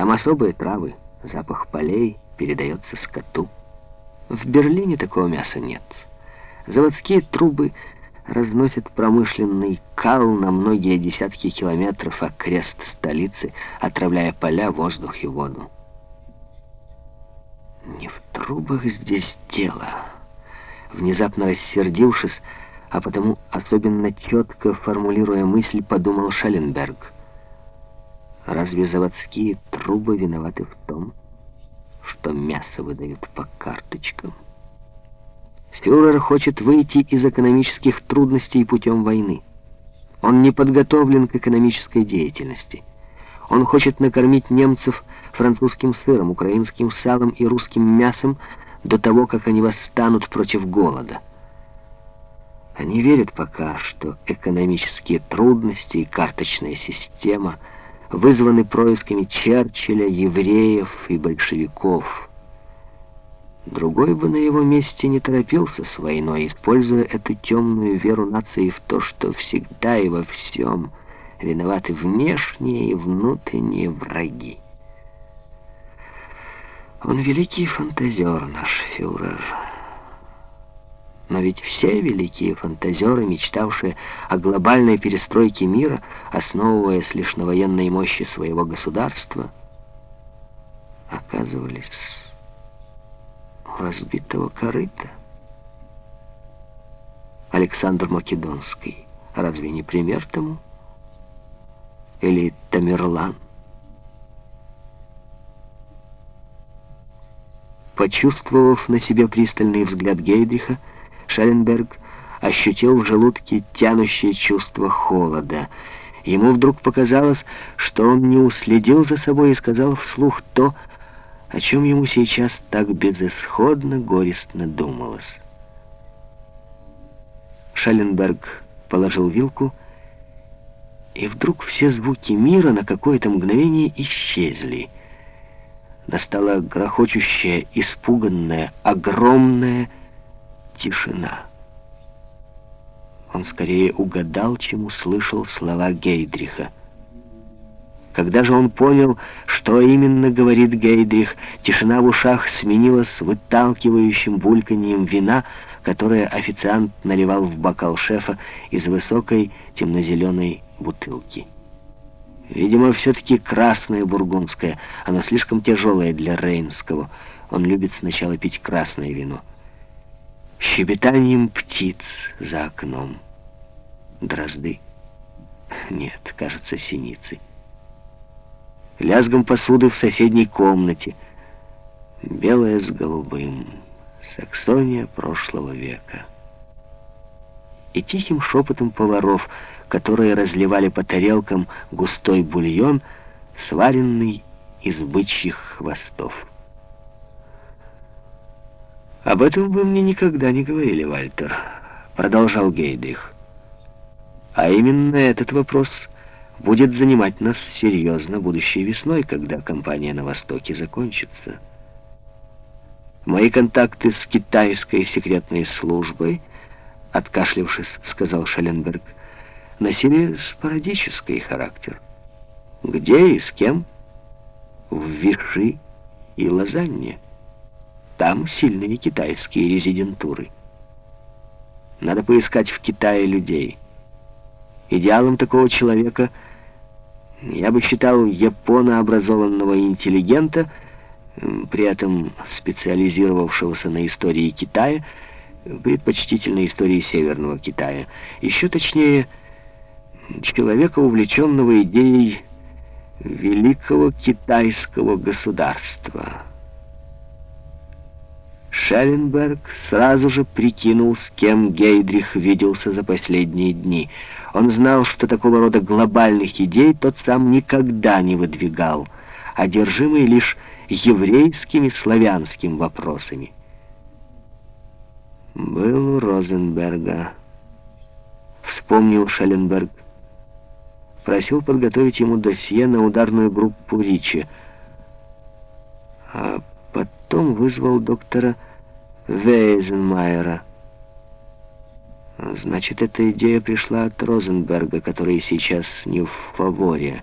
Там особые травы, запах полей передается скоту. В Берлине такого мяса нет. Заводские трубы разносят промышленный кал на многие десятки километров окрест столицы, отравляя поля, воздух и воду. Не в трубах здесь дело. Внезапно рассердившись, а потому особенно четко формулируя мысль, подумал Шелленберг. Разве заводские трубы виноваты в том, что мясо выдают по карточкам? Фюрер хочет выйти из экономических трудностей путем войны. Он не подготовлен к экономической деятельности. Он хочет накормить немцев французским сыром, украинским салом и русским мясом до того, как они восстанут против голода. Они верят пока, что экономические трудности и карточная система вызваны происками Черчилля, евреев и большевиков. Другой бы на его месте не торопился с войной, используя эту темную веру нации в то, что всегда и во всем виноваты внешние и внутренние враги. Он великий фантазер, наш фюрер. Но ведь все великие фантазеры, мечтавшие о глобальной перестройке мира, основываясь лишь на военной мощи своего государства, оказывались у разбитого корыта. Александр Македонский, разве не пример тому? Или Тамерлан? Почувствовав на себе пристальный взгляд Гейдриха, Шелленберг ощутил в желудке тянущее чувство холода. Ему вдруг показалось, что он не уследил за собой и сказал вслух то, о чем ему сейчас так безысходно, горестно думалось. Шелленберг положил вилку, и вдруг все звуки мира на какое-то мгновение исчезли. Настала грохочущая, испуганная, огромная тишина. Он скорее угадал, чем услышал слова Гейдриха. Когда же он понял, что именно говорит Гейдрих, тишина в ушах сменилась выталкивающим бульканьем вина, которое официант наливал в бокал шефа из высокой темно-зеленой бутылки. Видимо, все-таки красное бургундское. Оно слишком тяжелое для рейнского. Он любит сначала пить красное вино щебетанием птиц за окном. Дрозды? Нет, кажется, синицы. Лязгом посуды в соседней комнате. Белое с голубым. Саксония прошлого века. И тихим шепотом поваров, которые разливали по тарелкам густой бульон, сваренный из бычьих хвостов. «Об этом вы мне никогда не говорили, Вальтер», — продолжал Гейдрих. «А именно этот вопрос будет занимать нас серьезно будущей весной, когда кампания на Востоке закончится. Мои контакты с китайской секретной службой, откашлившись, сказал Шелленберг, носили спорадический характер. Где и с кем? В Виши и Лозанне. Там сильные китайские резидентуры. Надо поискать в Китае людей. Идеалом такого человека я бы считал японообразованного интеллигента, при этом специализировавшегося на истории Китая, предпочтительной истории Северного Китая. Еще точнее, человека, увлеченного идеей великого китайского государства. Шелленберг сразу же прикинул, с кем Гейдрих виделся за последние дни. Он знал, что такого рода глобальных идей тот сам никогда не выдвигал, одержимый лишь еврейскими славянскими вопросами. «Был у Розенберга», — вспомнил Шелленберг. Просил подготовить ему досье на ударную группу Ричи, а потом вызвал доктора Вейзенмайера. Значит, эта идея пришла от Розенберга, который сейчас не в фаворе.